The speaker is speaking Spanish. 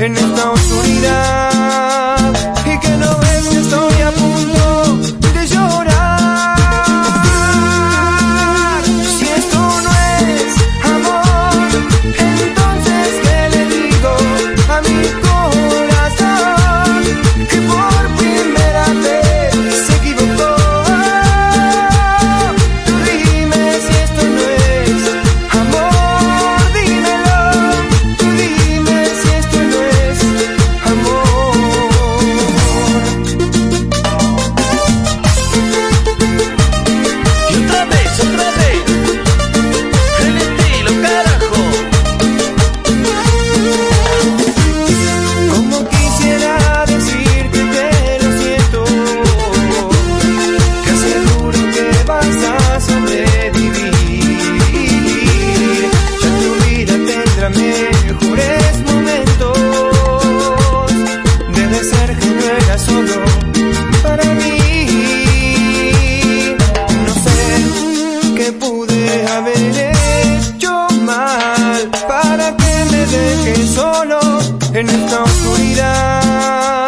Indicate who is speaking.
Speaker 1: en esta me dejes solo en esta oscuridad.